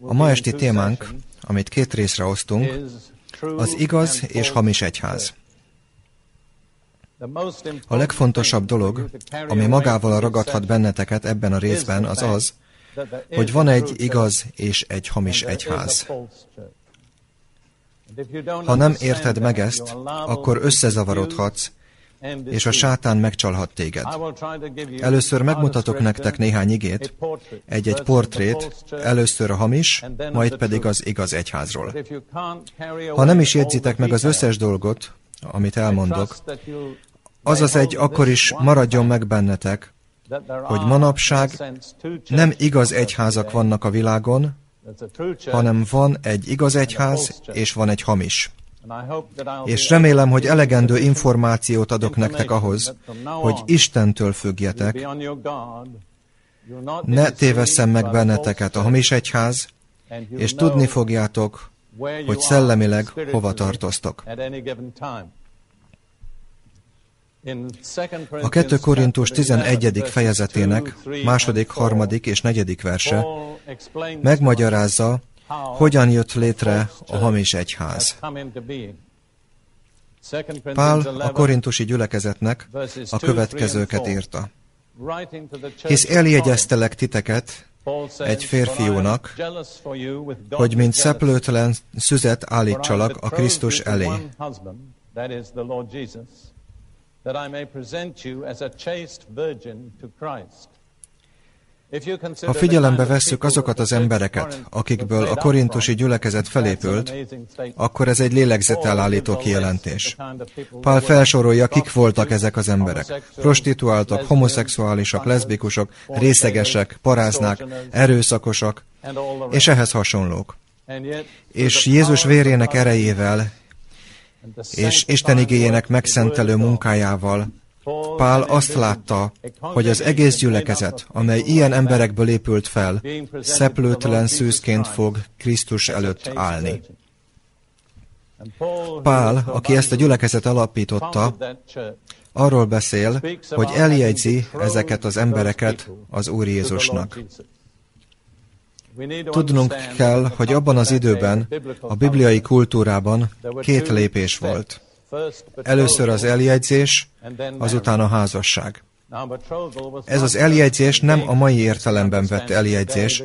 A ma esti témánk, amit két részre osztunk, az igaz és hamis egyház. A legfontosabb dolog, ami magával ragadhat benneteket ebben a részben, az az, hogy van egy igaz és egy hamis egyház. Ha nem érted meg ezt, akkor összezavarodhatsz, és a sátán megcsalhat téged. Először megmutatok nektek néhány igét, egy-egy portrét, először a hamis, majd pedig az igaz egyházról. Ha nem is jegyzitek meg az összes dolgot, amit elmondok, az az egy akkor is maradjon meg bennetek, hogy manapság nem igaz egyházak vannak a világon, hanem van egy igaz egyház, és van egy hamis. És remélem, hogy elegendő információt adok nektek ahhoz, hogy Istentől függjetek, ne tévesszem meg benneteket a hamis egyház, és tudni fogjátok, hogy szellemileg hova tartoztok. A 2 Korintus 11. fejezetének második, harmadik és negyedik verse megmagyarázza, hogyan jött létre a hamis egyház. Pál a korintusi gyülekezetnek a következőket írta. Hisz eljegyeztelek titeket egy férfiúnak, hogy mint szeplőtlen szüzet állítsalak a Krisztus elé, Ha figyelembe vesszük azokat az embereket, akikből a korintusi gyülekezet felépült, akkor ez egy lélegzetelállító kijelentés. Pál felsorolja, kik voltak ezek az emberek. Prostituáltak, homoszexuálisak, leszbikusok, részegesek, paráznák, erőszakosak, és ehhez hasonlók. És Jézus vérének erejével és Isten igényének megszentelő munkájával Pál azt látta, hogy az egész gyülekezet, amely ilyen emberekből épült fel, szeplőtelen szűzként fog Krisztus előtt állni. Pál, aki ezt a gyülekezet alapította, arról beszél, hogy eljegyzi ezeket az embereket az Úr Jézusnak. Tudnunk kell, hogy abban az időben, a bibliai kultúrában két lépés volt. Először az eljegyzés, azután a házasság. Ez az eljegyzés nem a mai értelemben vett eljegyzés,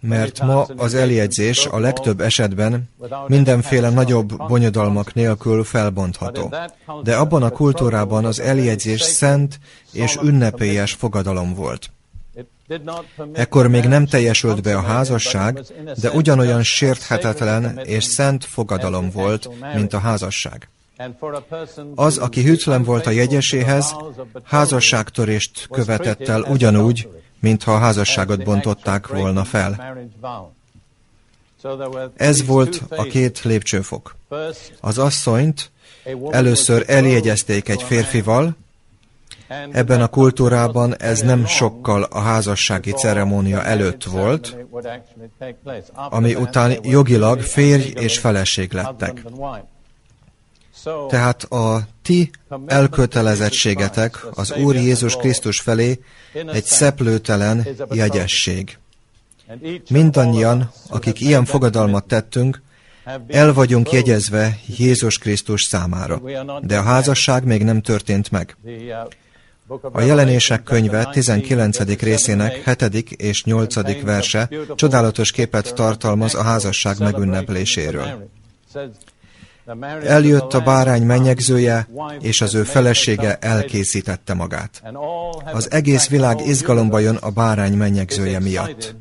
mert ma az eljegyzés a legtöbb esetben mindenféle nagyobb bonyodalmak nélkül felbontható. De abban a kultúrában az eljegyzés szent és ünnepélyes fogadalom volt. Ekkor még nem teljesült be a házasság, de ugyanolyan sérthetetlen és szent fogadalom volt, mint a házasság. Az, aki hűtlen volt a jegyeséhez, házasságtörést követett el ugyanúgy, mintha a házasságot bontották volna fel. Ez volt a két lépcsőfok. Az asszonyt először eljegyezték egy férfival, Ebben a kultúrában ez nem sokkal a házassági ceremónia előtt volt, ami után jogilag férj és feleség lettek. Tehát a ti elkötelezettségetek az Úr Jézus Krisztus felé egy szeplőtelen jegyesség. Mindannyian, akik ilyen fogadalmat tettünk, el vagyunk jegyezve Jézus Krisztus számára, de a házasság még nem történt meg. A jelenések könyve 19. részének 7. és 8. verse csodálatos képet tartalmaz a házasság megünnepléséről. Eljött a bárány menyegzője, és az ő felesége elkészítette magát. Az egész világ izgalomba jön a bárány menyegzője miatt.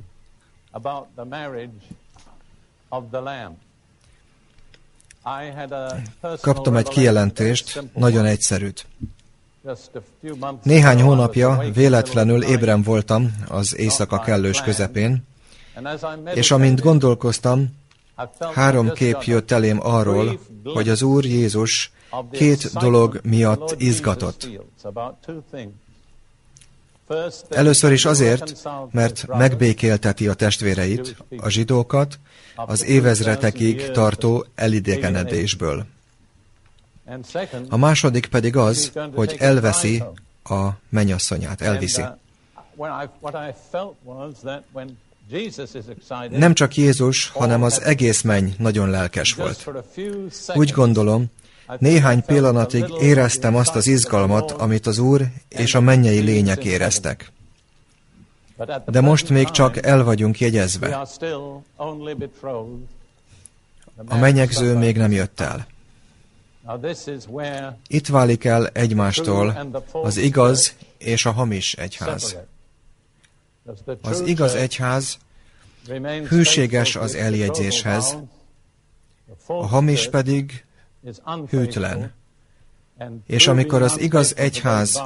Kaptam egy kijelentést, nagyon egyszerűt. Néhány hónapja véletlenül ébren voltam az éjszaka kellős közepén, és amint gondolkoztam, három kép jött elém arról, hogy az Úr Jézus két dolog miatt izgatott. Először is azért, mert megbékélteti a testvéreit, a zsidókat, az évezretekig tartó elidegenedésből. A második pedig az, hogy elveszi a mennyasszonyát, elviszi. Nem csak Jézus, hanem az egész menny nagyon lelkes volt. Úgy gondolom, néhány pillanatig éreztem azt az izgalmat, amit az Úr és a mennyei lények éreztek. De most még csak el vagyunk jegyezve. A menyegző még nem jött el. Itt válik el egymástól az igaz és a hamis egyház. Az igaz egyház hűséges az eljegyzéshez, a hamis pedig hűtlen. És amikor az igaz egyház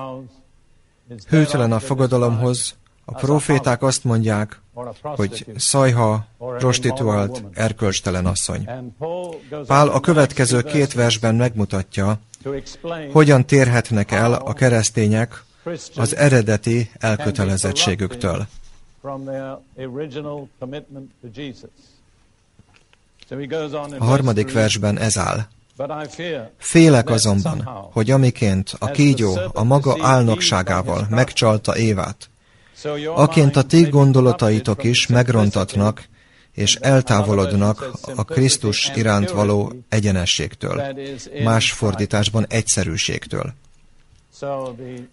hűtlen a fogadalomhoz, a proféták azt mondják, hogy szajha, prostituált, erkölcstelen asszony. Pál a következő két versben megmutatja, hogyan térhetnek el a keresztények az eredeti elkötelezettségüktől. A harmadik versben ez áll. Félek azonban, hogy amiként a kígyó a maga álnokságával megcsalta Évát, aként a ti gondolataitok is megrontatnak, és eltávolodnak a Krisztus iránt való egyenességtől, más fordításban egyszerűségtől.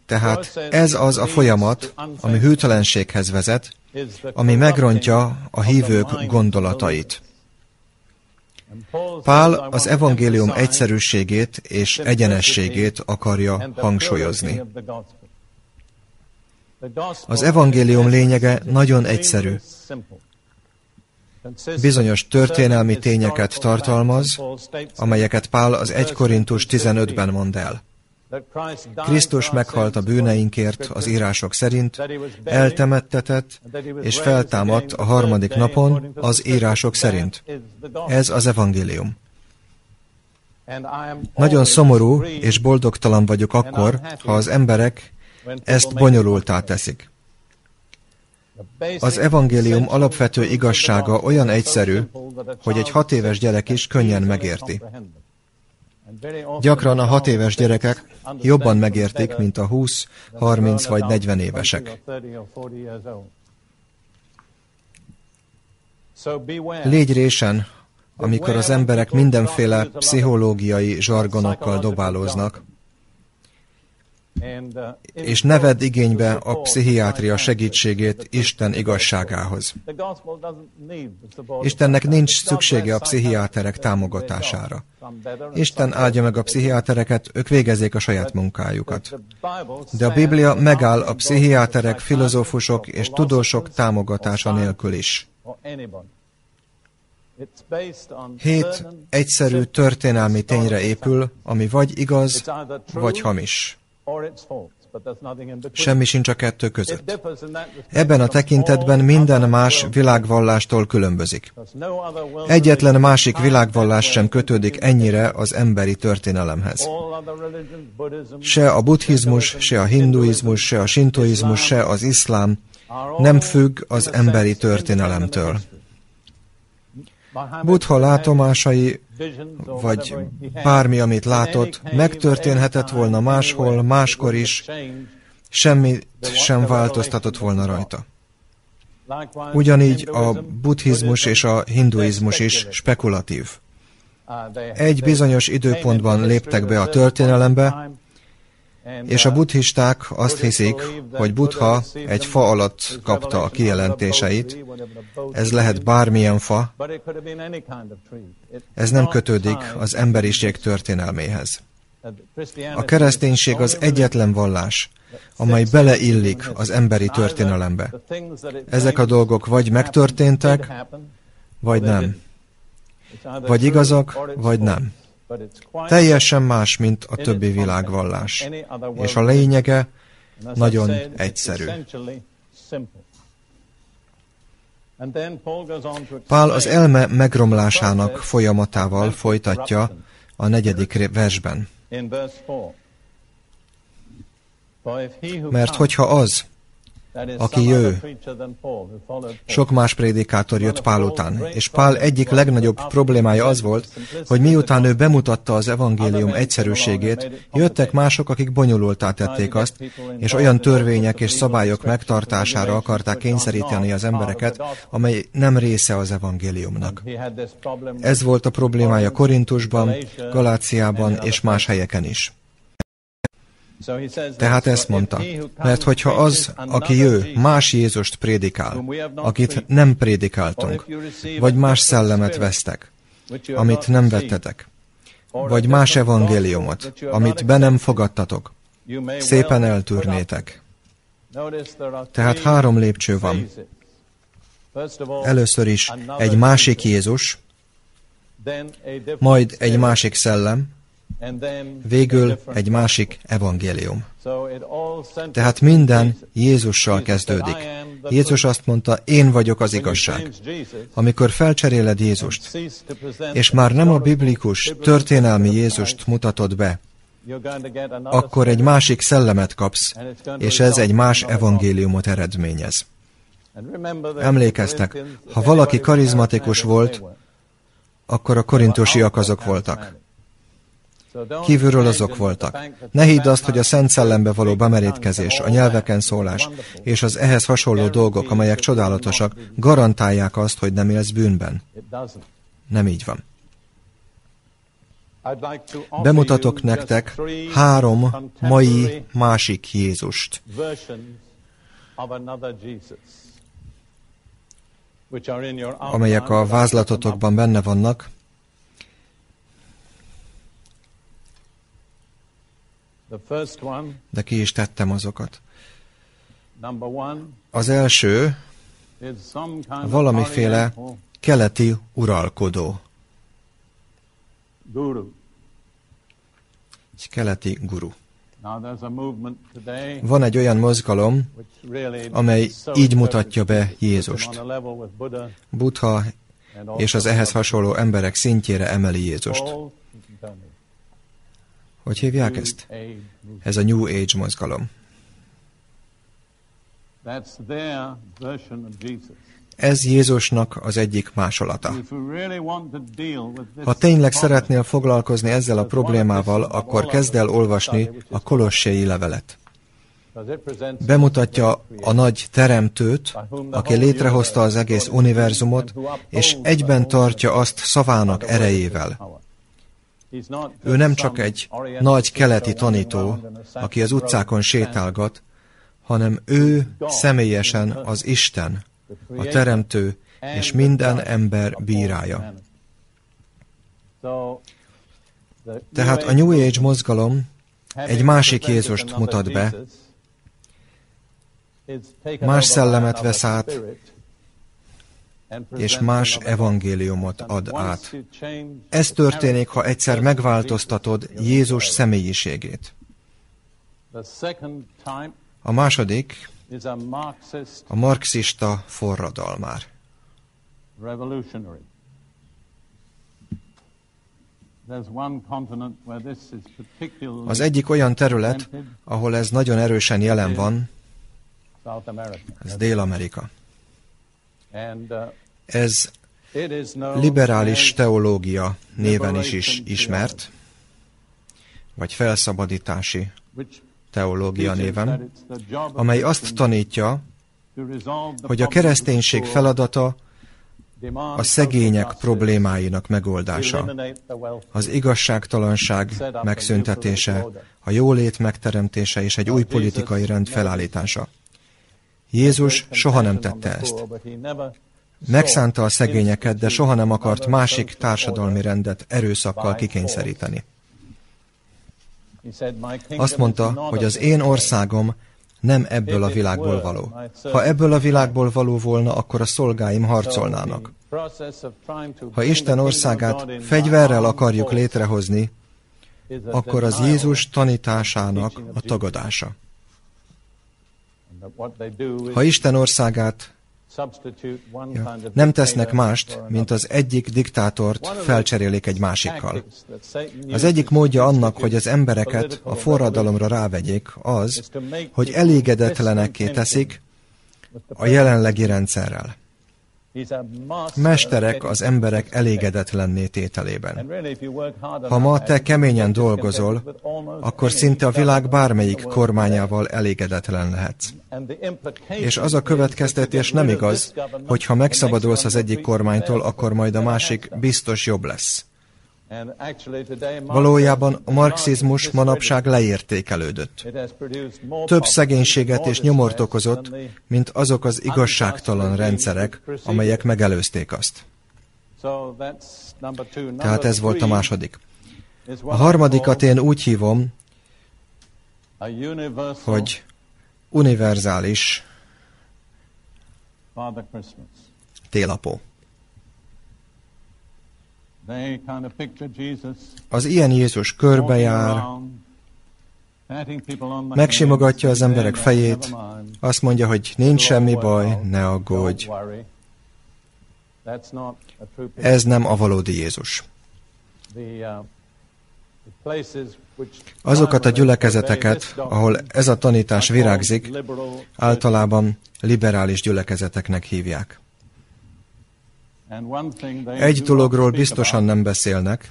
Tehát ez az a folyamat, ami hűtlenséghez vezet, ami megrontja a hívők gondolatait. Pál az evangélium egyszerűségét és egyenességét akarja hangsúlyozni. Az evangélium lényege nagyon egyszerű. Bizonyos történelmi tényeket tartalmaz, amelyeket Pál az 1 Korintus 15-ben mond el. Krisztus meghalt a bűneinkért az írások szerint, eltemettetett és feltámadt a harmadik napon az írások szerint. Ez az evangélium. Nagyon szomorú és boldogtalan vagyok akkor, ha az emberek ezt bonyolultá teszik. Az evangélium alapvető igazsága olyan egyszerű, hogy egy hat éves gyerek is könnyen megérti. Gyakran a hat éves gyerekek jobban megértik, mint a 20, 30 vagy 40 évesek. Légy résen, amikor az emberek mindenféle pszichológiai zsargonokkal dobálóznak, és ne vedd igénybe a pszichiátria segítségét Isten igazságához. Istennek nincs szüksége a pszichiáterek támogatására. Isten áldja meg a pszichiátereket, ők végezzék a saját munkájukat. De a Biblia megáll a pszichiáterek, filozófusok és tudósok támogatása nélkül is. Hét egyszerű történelmi tényre épül, ami vagy igaz, vagy hamis. Semmi sincs a kettő között. Ebben a tekintetben minden más világvallástól különbözik. Egyetlen másik világvallás sem kötődik ennyire az emberi történelemhez. Se a buddhizmus, se a hinduizmus, se a sintoizmus, se az iszlám nem függ az emberi történelemtől. Buddha látomásai, vagy bármi, amit látott, megtörténhetett volna máshol, máskor is, semmit sem változtatott volna rajta. Ugyanígy a buddhizmus és a hinduizmus is spekulatív. Egy bizonyos időpontban léptek be a történelembe, és a buddhisták azt hiszik, hogy Buddha egy fa alatt kapta a kijelentéseit. Ez lehet bármilyen fa. Ez nem kötődik az emberiség történelméhez. A kereszténység az egyetlen vallás, amely beleillik az emberi történelembe. Ezek a dolgok vagy megtörténtek, vagy nem. Vagy igazak, vagy nem. Teljesen más, mint a többi világvallás. És a lényege nagyon egyszerű. Pál az elme megromlásának folyamatával folytatja a negyedik versben. Mert hogyha az, aki jő. Sok más prédikátor jött Pál után, és Pál egyik legnagyobb problémája az volt, hogy miután ő bemutatta az evangélium egyszerűségét, jöttek mások, akik bonyolultá tették azt, és olyan törvények és szabályok megtartására akarták kényszeríteni az embereket, amely nem része az evangéliumnak. Ez volt a problémája Korintusban, Galáciában és más helyeken is. Tehát ezt mondta, mert hogyha az, aki jő, más Jézust prédikál, akit nem prédikáltunk, vagy más szellemet vesztek, amit nem vettetek, vagy más evangéliumot, amit be nem fogadtatok, szépen eltűrnétek. Tehát három lépcső van. Először is egy másik Jézus, majd egy másik szellem, végül egy másik evangélium. Tehát minden Jézussal kezdődik. Jézus azt mondta, én vagyok az igazság. Amikor felcseréled Jézust, és már nem a biblikus, történelmi Jézust mutatod be, akkor egy másik szellemet kapsz, és ez egy más evangéliumot eredményez. Emlékeztek, ha valaki karizmatikus volt, akkor a korintusiak azok voltak. Kívülről azok voltak. Ne hidd azt, hogy a Szent Szellembe való bemerítkezés, a nyelveken szólás és az ehhez hasonló dolgok, amelyek csodálatosak, garantálják azt, hogy nem élsz bűnben. Nem így van. Bemutatok nektek három mai másik Jézust, amelyek a vázlatotokban benne vannak, de ki is tettem azokat. Az első valamiféle keleti uralkodó. Egy keleti guru. Van egy olyan mozgalom, amely így mutatja be Jézust. Buddha és az ehhez hasonló emberek szintjére emeli Jézust. Hogy hívják ezt? Ez a New Age mozgalom. Ez Jézusnak az egyik másolata. Ha tényleg szeretnél foglalkozni ezzel a problémával, akkor kezd el olvasni a Kolossei levelet. Bemutatja a nagy teremtőt, aki létrehozta az egész univerzumot, és egyben tartja azt szavának erejével. Ő nem csak egy nagy keleti tanító, aki az utcákon sétálgat, hanem ő személyesen az Isten, a Teremtő és minden ember bírája. Tehát a New Age mozgalom egy másik Jézust mutat be, más szellemet vesz át, és más evangéliumot ad át. Ez történik, ha egyszer megváltoztatod Jézus személyiségét. A második a marxista forradalmár. Az egyik olyan terület, ahol ez nagyon erősen jelen van, ez Dél-Amerika. Ez liberális teológia néven is, is ismert, vagy felszabadítási teológia néven, amely azt tanítja, hogy a kereszténység feladata a szegények problémáinak megoldása, az igazságtalanság megszüntetése, a jólét megteremtése és egy új politikai rend felállítása. Jézus soha nem tette ezt. Megszánta a szegényeket, de soha nem akart másik társadalmi rendet erőszakkal kikényszeríteni. Azt mondta, hogy az én országom nem ebből a világból való. Ha ebből a világból való volna, akkor a szolgáim harcolnának. Ha Isten országát fegyverrel akarjuk létrehozni, akkor az Jézus tanításának a tagadása. Ha Isten országát ja, nem tesznek mást, mint az egyik diktátort felcserélik egy másikkal. Az egyik módja annak, hogy az embereket a forradalomra rávegyék, az, hogy elégedetlenekké teszik, a jelenlegi rendszerrel. Mesterek az emberek elégedetlenné tételében. Ha ma te keményen dolgozol, akkor szinte a világ bármelyik kormányával elégedetlen lehetsz. És az a következtetés nem igaz, hogy ha megszabadulsz az egyik kormánytól, akkor majd a másik biztos jobb lesz. Valójában a marxizmus manapság leértékelődött. Több szegénységet és nyomort okozott, mint azok az igazságtalan rendszerek, amelyek megelőzték azt. Tehát ez volt a második. A harmadikat én úgy hívom, hogy univerzális télapó. Az ilyen Jézus körbejár, megsimogatja az emberek fejét, azt mondja, hogy nincs semmi baj, ne aggódj. Ez nem a valódi Jézus. Uh, Azokat a gyülekezeteket, ahol ez a tanítás virágzik, általában liberális gyülekezeteknek hívják. Egy dologról biztosan nem beszélnek,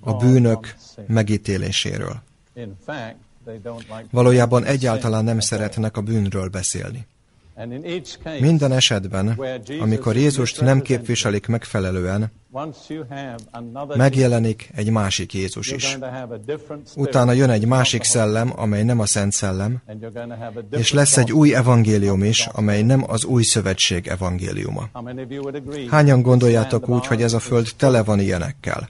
a bűnök megítéléséről. Valójában egyáltalán nem szeretnek a bűnről beszélni. Minden esetben, amikor Jézust nem képviselik megfelelően, megjelenik egy másik Jézus is. Utána jön egy másik szellem, amely nem a Szent Szellem, és lesz egy új evangélium is, amely nem az új szövetség evangéliuma. Hányan gondoljátok úgy, hogy ez a föld tele van ilyenekkel?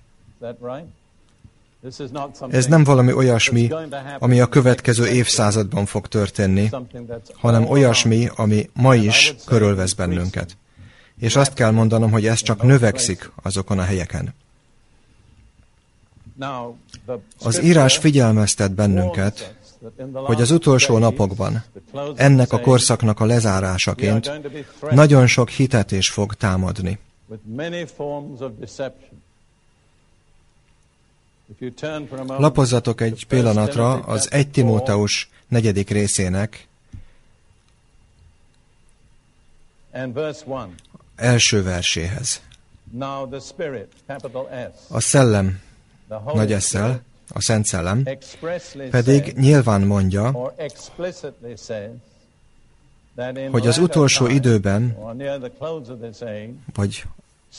Ez nem valami olyasmi, ami a következő évszázadban fog történni, hanem olyasmi, ami ma is körülvesz bennünket. És azt kell mondanom, hogy ez csak növekszik azokon a helyeken. Az írás figyelmeztet bennünket, hogy az utolsó napokban, ennek a korszaknak a lezárásaként nagyon sok hitet fog támadni. Lapozzatok egy pillanatra az 1 Timóteus negyedik részének első verséhez. A szellem, nagy eszel, a Szent Szellem, pedig nyilván mondja, hogy az utolsó időben, vagy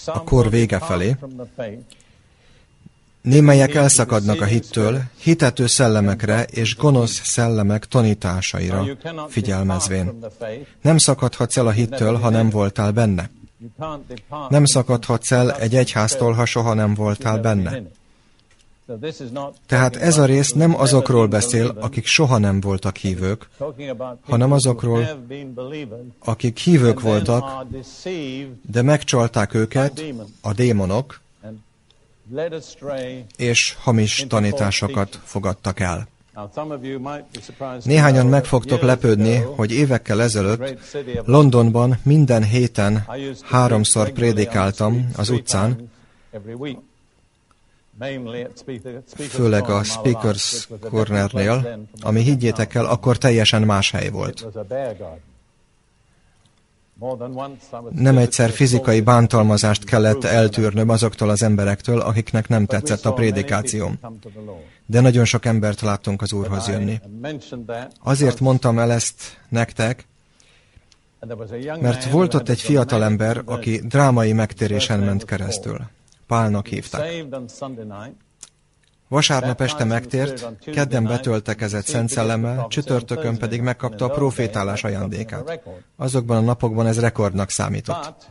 a kor vége felé, Némelyek elszakadnak a hittől, hitető szellemekre és gonosz szellemek tanításaira figyelmezvén. Nem szakadhatsz el a hittől, ha nem voltál benne. Nem szakadhatsz el egy egyháztól, ha soha nem voltál benne. Tehát ez a rész nem azokról beszél, akik soha nem voltak hívők, hanem azokról, akik hívők voltak, de megcsalták őket, a démonok, és hamis tanításokat fogadtak el. Néhányan meg fogtok lepődni, hogy évekkel ezelőtt Londonban minden héten háromszor prédikáltam az utcán, főleg a Speakers Cornernél, ami higgyétek el, akkor teljesen más hely volt. Nem egyszer fizikai bántalmazást kellett eltűrnöm azoktól az emberektől, akiknek nem tetszett a prédikációm. De nagyon sok embert láttunk az Úrhoz jönni. Azért mondtam el ezt nektek, mert volt ott egy fiatal ember, aki drámai megtérésen ment keresztül. Pálnak hívták. Vasárnap este megtért, kedden betöltekezett Szent Szellemmel, csütörtökön pedig megkapta a profétálás ajándékát. Azokban a napokban ez rekordnak számított.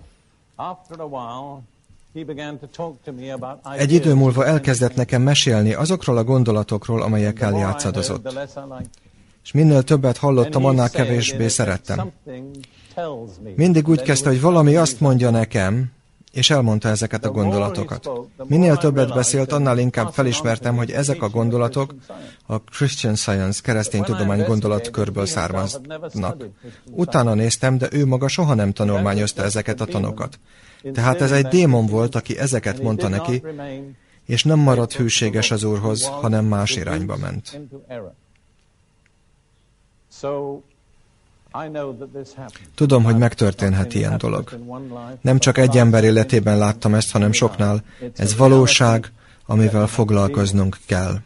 Egy idő múlva elkezdett nekem mesélni azokról a gondolatokról, amelyekkel játszadozott. És minél többet hallottam, annál kevésbé szerettem. Mindig úgy kezdte, hogy valami azt mondja nekem, és elmondta ezeket a gondolatokat. Minél többet beszélt, annál inkább felismertem, hogy ezek a gondolatok a Christian Science, keresztény tudomány gondolatkörből származnak. Utána néztem, de ő maga soha nem tanulmányozta ezeket a tanokat. Tehát ez egy démon volt, aki ezeket mondta neki, és nem maradt hűséges az Úrhoz, hanem más irányba ment. Tudom, hogy megtörténhet ilyen dolog. Nem csak egy ember életében láttam ezt, hanem soknál. Ez valóság, amivel foglalkoznunk kell.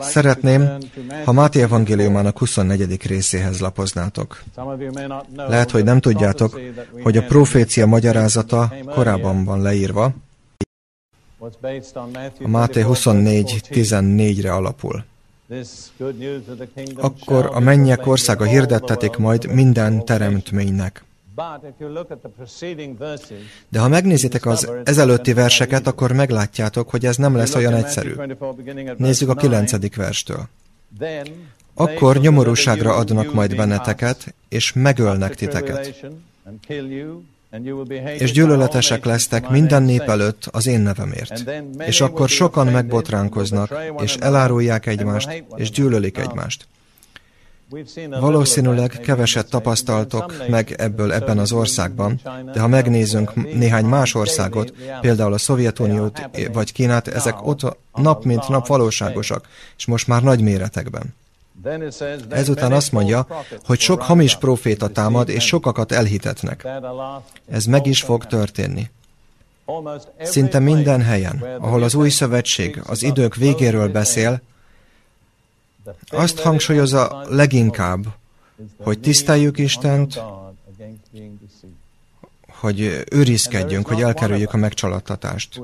Szeretném, ha Máté evangéliumának 24. részéhez lapoznátok. Lehet, hogy nem tudjátok, hogy a profécia magyarázata korábban van leírva, a Máté 24.14-re alapul. Akkor a mennyek országa hirdettetik majd minden teremtménynek. De ha megnézitek az ezelőtti verseket, akkor meglátjátok, hogy ez nem lesz olyan egyszerű. Nézzük a kilencedik verstől. Akkor nyomorúságra adnak majd benneteket, és megölnek titeket. És gyűlöletesek lesztek minden nép előtt az én nevemért. És akkor sokan megbotránkoznak, és elárulják egymást, és gyűlölik egymást. Valószínűleg keveset tapasztaltok meg ebből ebben az országban, de ha megnézünk néhány más országot, például a Szovjetuniót vagy Kínát, ezek ott nap mint nap valóságosak, és most már nagy méretekben. Ezután azt mondja, hogy sok hamis proféta támad, és sokakat elhitetnek. Ez meg is fog történni. Szinte minden helyen, ahol az új szövetség az idők végéről beszél, azt hangsúlyozza leginkább, hogy tiszteljük Istent, hogy őrizkedjünk, hogy elkerüljük a megcsalattatást.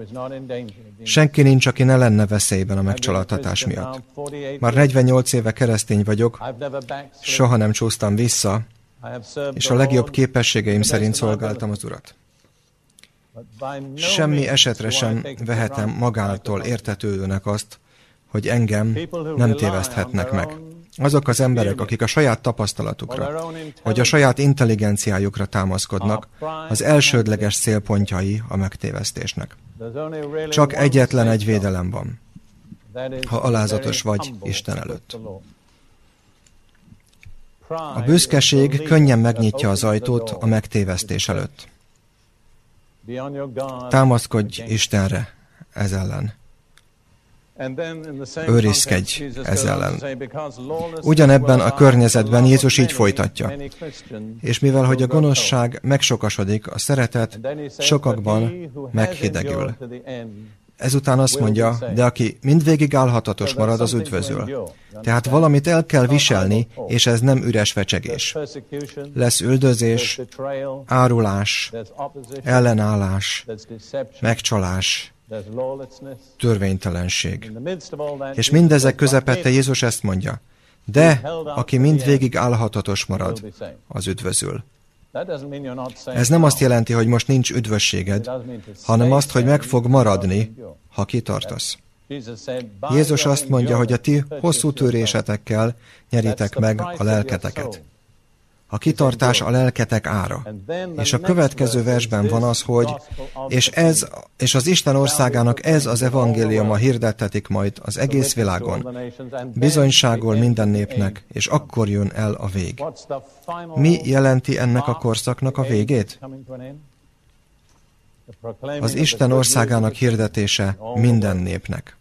Senki nincs, aki ne lenne veszélyben a megcsalattatás miatt. Már 48 éve keresztény vagyok, soha nem csúsztam vissza, és a legjobb képességeim szerint szolgáltam az Urat. Semmi esetre sem vehetem magától értetődőnek azt, hogy engem nem téveszthetnek meg. Azok az emberek, akik a saját tapasztalatukra, vagy a saját intelligenciájukra támaszkodnak, az elsődleges célpontjai a megtévesztésnek. Csak egyetlen egy védelem van, ha alázatos vagy Isten előtt. A büszkeség könnyen megnyitja az ajtót a megtévesztés előtt. Támaszkodj Istenre ez ellen. Őrizkedj ez ellen. Ugyanebben a környezetben Jézus így folytatja. És mivel, hogy a gonoszság megsokasodik, a szeretet sokakban meghidegül. Ezután azt mondja, de aki mindvégig állhatatos marad, az üdvözöl. Tehát valamit el kell viselni, és ez nem üres fecsegés. Lesz üldözés, árulás, ellenállás, megcsalás, törvénytelenség. És mindezek közepette Jézus ezt mondja, de aki mindvégig állhatatos marad, az üdvözül. Ez nem azt jelenti, hogy most nincs üdvösséged, hanem azt, hogy meg fog maradni, ha kitartasz. Jézus azt mondja, hogy a ti hosszú törésetekkel nyeritek meg a lelketeket. A kitartás a lelketek ára. És a következő versben van az, hogy és ez, és az Isten országának ez az evangéliuma hirdettetik majd az egész világon. Bizonyságol minden népnek, és akkor jön el a vég. Mi jelenti ennek a korszaknak a végét? Az Isten országának hirdetése minden népnek.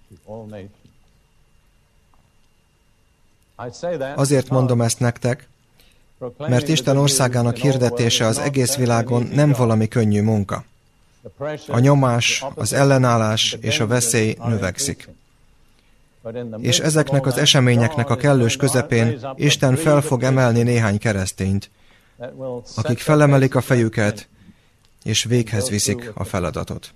Azért mondom ezt nektek, mert Isten országának hirdetése az egész világon nem valami könnyű munka. A nyomás, az ellenállás és a veszély növekszik. És ezeknek az eseményeknek a kellős közepén Isten fel fog emelni néhány keresztényt, akik felemelik a fejüket, és véghez viszik a feladatot.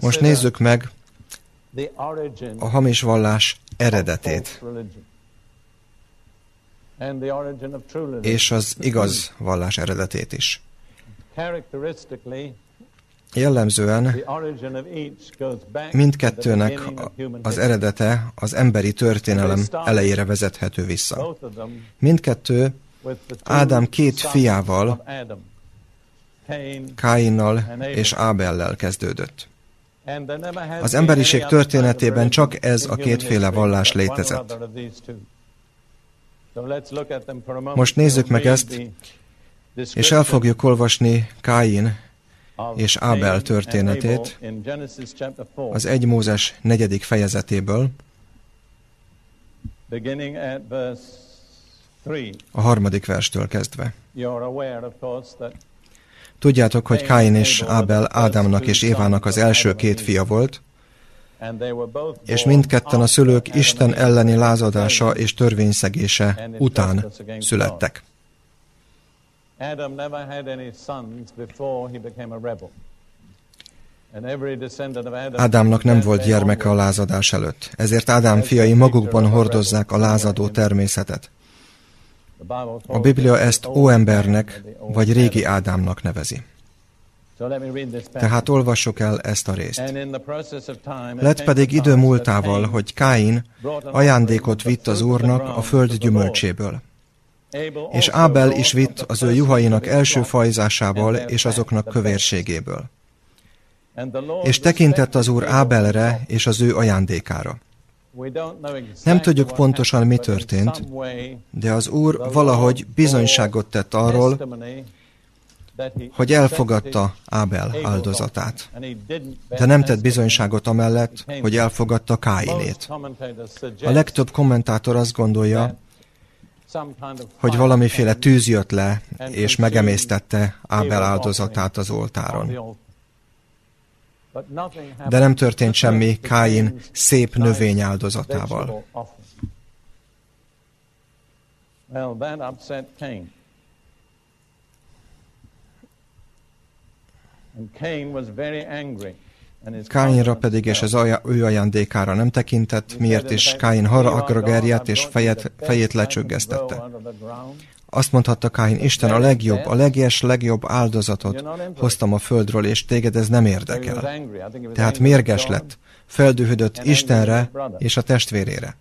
Most nézzük meg a hamis vallás eredetét és az igaz vallás eredetét is. Jellemzően mindkettőnek az eredete az emberi történelem elejére vezethető vissza. Mindkettő Ádám két fiával, Káinnal és Ábellel kezdődött. Az emberiség történetében csak ez a kétféle vallás létezett. Most nézzük meg ezt, és el fogjuk olvasni Káin és Ábel történetét az 1 Mózes negyedik fejezetéből, A harmadik verstől kezdve. Tudjátok, hogy Káin és Ábel Ádámnak és Évának az első két fia volt, és mindketten a szülők Isten elleni lázadása és törvényszegése után születtek. Ádámnak nem volt gyermeke a lázadás előtt, ezért Ádám fiai magukban hordozzák a lázadó természetet. A Biblia ezt óembernek, vagy régi Ádámnak nevezi. Tehát olvassuk el ezt a részt. Lett pedig idő múltával, hogy Káin ajándékot vitt az Úrnak a föld gyümölcséből. És Ábel is vitt az ő juhainak első fajzásával és azoknak kövérségéből. És tekintett az Úr Ábelre és az ő ajándékára. Nem tudjuk pontosan, mi történt, de az Úr valahogy bizonyságot tett arról, hogy elfogadta Ábel áldozatát, de nem tett bizonyságot amellett, hogy elfogadta Káinét. A legtöbb kommentátor azt gondolja, hogy valamiféle tűz jött le, és megemésztette Ábel áldozatát az oltáron. De nem történt semmi Káin szép növény áldozatával. Káinra pedig és az ő ajándékára nem tekintett, miért is Káin haragra gerjedt és fejet, fejét lecsöggesztette. Azt mondhatta Káin, Isten a legjobb, a legies legjobb áldozatot hoztam a földről, és téged ez nem érdekel. Tehát mérges lett, feldühödött Istenre és a testvérére.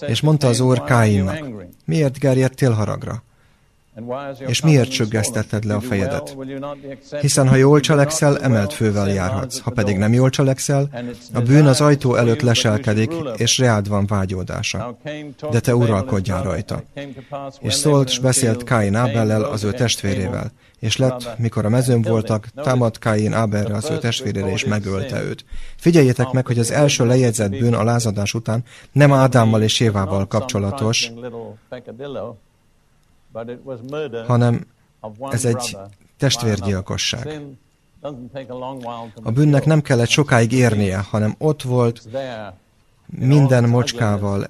És mondta az Úr Káinnak, miért gerjedtél haragra? És miért csöggesztetted le a fejedet? Hiszen ha jól cselekszel, emelt fővel járhatsz. Ha pedig nem jól cselekszel, a bűn az ajtó előtt leselkedik, és reád van vágyódása. De te uralkodjál rajta. És szólt, és beszélt Káin Ábellel, az ő testvérével. És lett, mikor a mezőn voltak, támad Káin Ábelre, az ő testvérére, és megölte őt. Figyeljétek meg, hogy az első lejegyzett bűn a lázadás után nem Ádámmal és Évával kapcsolatos, hanem ez egy testvérgyilkosság. A bűnnek nem kellett sokáig érnie, hanem ott volt minden mocskával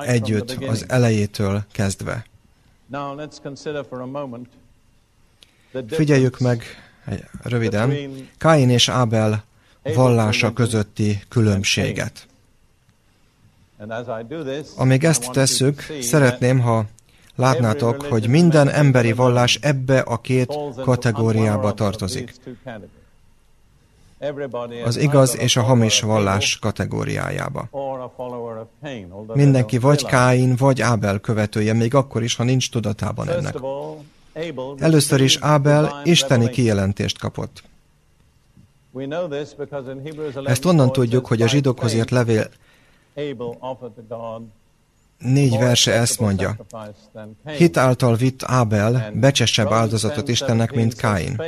együtt az elejétől kezdve. Figyeljük meg röviden Káin és Ábel vallása közötti különbséget. Amíg ezt tesszük, szeretném, ha Látnátok, hogy minden emberi vallás ebbe a két kategóriába tartozik. Az igaz és a hamis vallás kategóriájába. Mindenki vagy Káin, vagy Ábel követője, még akkor is, ha nincs tudatában ennek. Először is Ábel isteni kijelentést kapott. Ezt onnan tudjuk, hogy a zsidókhoz írt levél négy verse ezt mondja. Hit által vitt Ábel becsesebb áldozatot Istennek, mint Káin.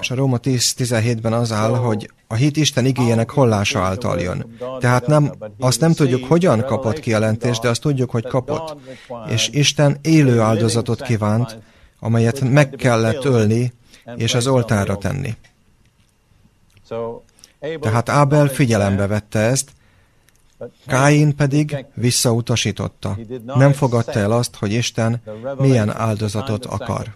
És a Róma 10.17-ben az áll, hogy a hit Isten igényének hallása által jön. Tehát nem, azt nem tudjuk, hogyan kapott kijelentést, de azt tudjuk, hogy kapott. És Isten élő áldozatot kívánt, amelyet meg kellett ölni, és az oltárra tenni. Tehát Ábel figyelembe vette ezt, Káin pedig visszautasította. Nem fogadta el azt, hogy Isten milyen áldozatot akar.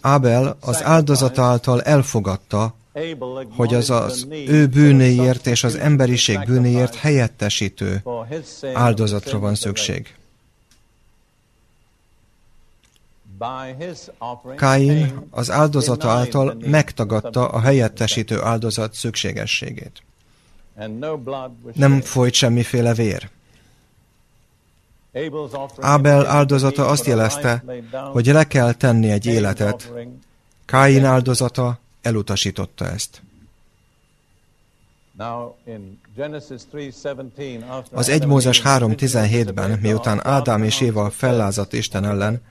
Ábel az áldozata által elfogadta, hogy az az ő bűnéért és az emberiség bűnéért helyettesítő áldozatra van szükség. Káin az áldozata által megtagadta a helyettesítő áldozat szükségességét. Nem folyt semmiféle vér. Ábel áldozata azt jelezte, hogy le kell tenni egy életet. Káin áldozata elutasította ezt. Az 1 Mózes 3.17-ben, miután Ádám és Éva fellázadt Isten ellen,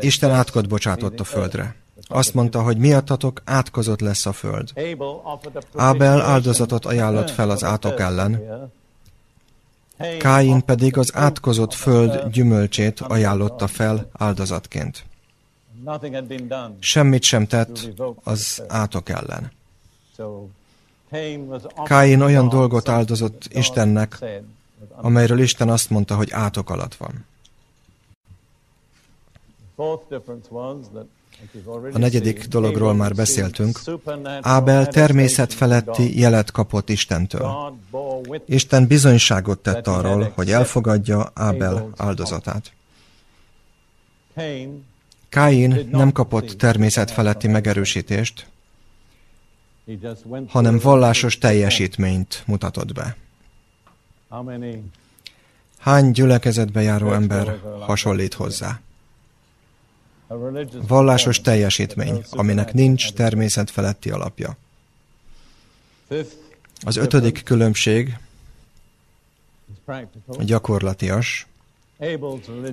Isten átkot bocsátott a földre. Azt mondta, hogy miattatok átkozott lesz a föld. Ábel áldozatot ajánlott fel az átok ellen, Káin pedig az átkozott föld gyümölcsét ajánlotta fel áldozatként. Semmit sem tett az átok ellen. Káin olyan dolgot áldozott Istennek, amelyről Isten azt mondta, hogy átok alatt van. A negyedik dologról már beszéltünk. Ábel természet feletti jelet kapott Istentől. Isten bizonyságot tett arról, hogy elfogadja Ábel áldozatát. Káin nem kapott természet feletti megerősítést, hanem vallásos teljesítményt mutatott be. Hány gyülekezetbe járó ember hasonlít hozzá? Vallásos teljesítmény, aminek nincs természet feletti alapja. Az ötödik különbség gyakorlatias.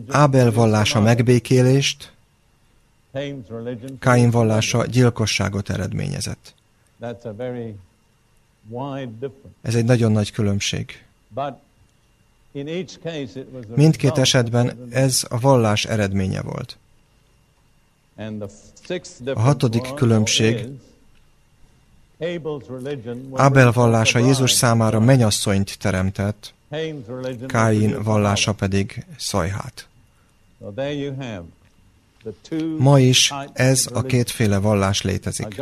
Ábel vallása megbékélést, Káin vallása gyilkosságot eredményezett. Ez egy nagyon nagy különbség. Mindkét esetben ez a vallás eredménye volt. A hatodik különbség, Abel vallása Jézus számára menyasszonyt teremtett, Káin vallása pedig szajhát. Ma is ez a kétféle vallás létezik.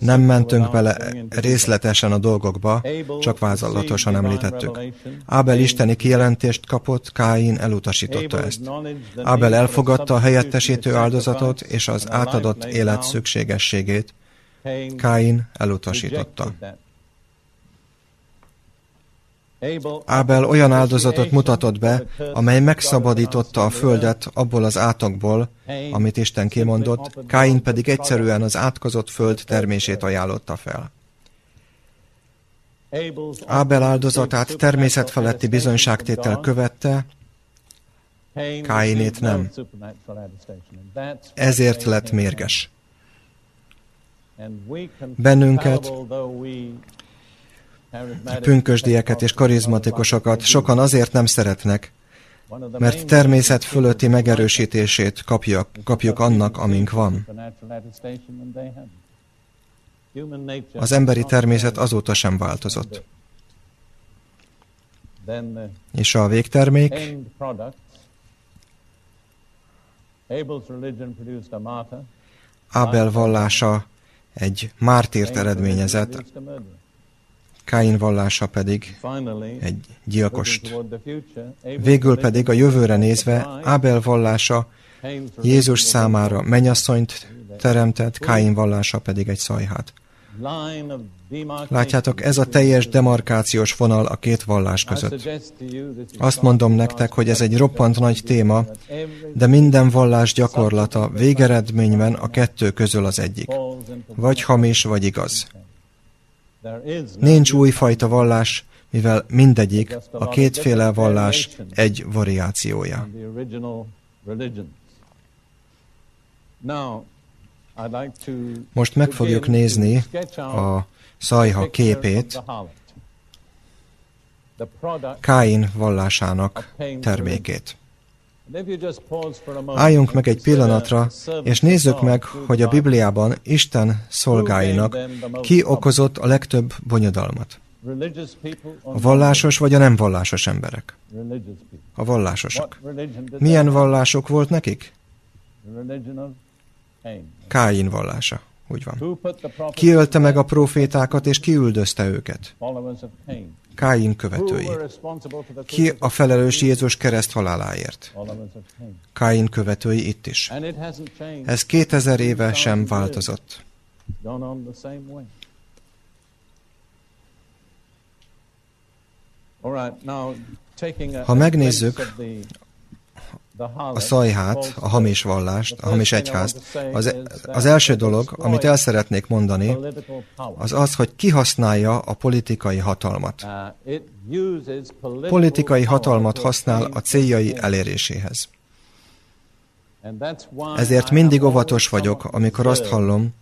Nem mentünk bele részletesen a dolgokba, csak vázallatosan említettük. Ábel isteni kijelentést kapott, Káin elutasította ezt. Ábel elfogadta a helyettesítő áldozatot és az átadott élet szükségességét, Káin elutasította. Ábel olyan áldozatot mutatott be, amely megszabadította a földet abból az átokból, amit Isten kimondott, Káin pedig egyszerűen az átkozott föld termését ajánlotta fel. Ábel áldozatát természetfeletti bizonyságtétel követte, Káinét nem. Ezért lett mérges. Bennünket, pünkösdieket és karizmatikusokat sokan azért nem szeretnek, mert természet fölötti megerősítését kapjuk, kapjuk annak, amink van. Az emberi természet azóta sem változott. És a végtermék? Abel vallása egy mártírt eredményezett, Káin vallása pedig egy gyilkost. Végül pedig a jövőre nézve Ábel vallása Jézus számára menyasszonyt teremtett, Káin vallása pedig egy szajhát. Látjátok, ez a teljes demarkációs vonal a két vallás között. Azt mondom nektek, hogy ez egy roppant nagy téma, de minden vallás gyakorlata végeredményben a kettő közül az egyik. Vagy hamis, vagy igaz. Nincs újfajta vallás, mivel mindegyik, a kétféle vallás egy variációja. Most meg fogjuk nézni a szajha képét, Káin vallásának termékét. Álljunk meg egy pillanatra, és nézzük meg, hogy a Bibliában Isten szolgáinak ki okozott a legtöbb bonyodalmat. A vallásos vagy a nem vallásos emberek? A vallásosok. Milyen vallások volt nekik? Káin vallása. Úgy van. Ki ölte meg a profétákat, és ki üldözte őket? Káin követői. Ki a felelős Jézus kereszt haláláért? Káin követői itt is. Ez 2000 éve sem változott. Ha megnézzük a szajhát, a hamis vallást, a hamis egyházt, az, az első dolog, amit el szeretnék mondani, az az, hogy kihasználja a politikai hatalmat. Politikai hatalmat használ a céljai eléréséhez. Ezért mindig óvatos vagyok, amikor azt hallom,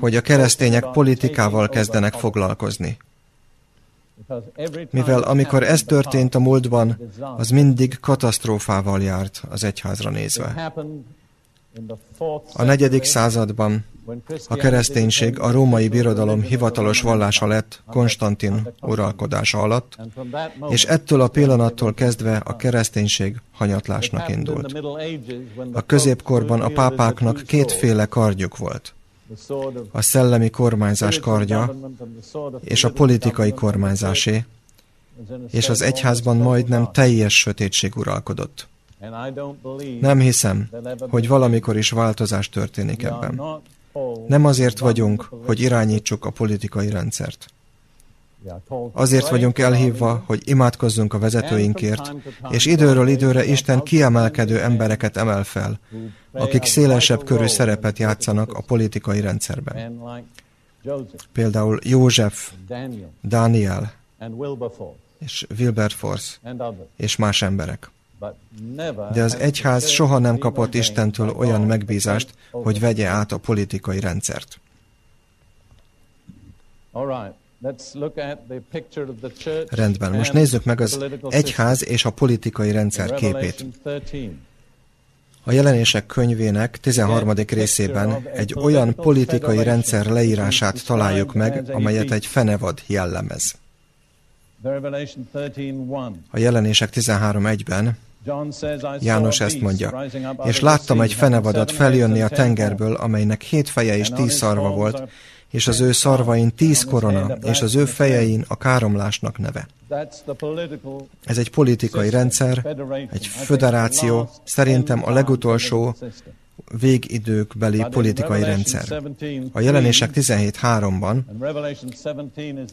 hogy a keresztények politikával kezdenek foglalkozni. Mivel amikor ez történt a múltban, az mindig katasztrófával járt az egyházra nézve. A negyedik században a kereszténység a római birodalom hivatalos vallása lett Konstantin uralkodása alatt, és ettől a pillanattól kezdve a kereszténység hanyatlásnak indult. A középkorban a pápáknak kétféle kardjuk volt. A szellemi kormányzás kardja és a politikai kormányzásé, és az egyházban majdnem teljes sötétség uralkodott. Nem hiszem, hogy valamikor is változás történik ebben. Nem azért vagyunk, hogy irányítsuk a politikai rendszert. Azért vagyunk elhívva, hogy imádkozzunk a vezetőinkért, és időről időre Isten kiemelkedő embereket emel fel, akik szélesebb körű szerepet játszanak a politikai rendszerben. Például József, Dániel és Wilberforce és más emberek. De az egyház soha nem kapott Istentől olyan megbízást, hogy vegye át a politikai rendszert. Rendben, most nézzük meg az egyház és a politikai rendszer képét. A jelenések könyvének 13. részében egy olyan politikai rendszer leírását találjuk meg, amelyet egy fenevad jellemez. A jelenések 13.1-ben János ezt mondja, és láttam egy fenevadat feljönni a tengerből, amelynek hét feje és tíz szarva volt, és az ő szarvain tíz korona, és az ő fejein a káromlásnak neve. Ez egy politikai rendszer, egy föderáció, szerintem a legutolsó végidőkbeli politikai rendszer. A jelenések 17.3-ban,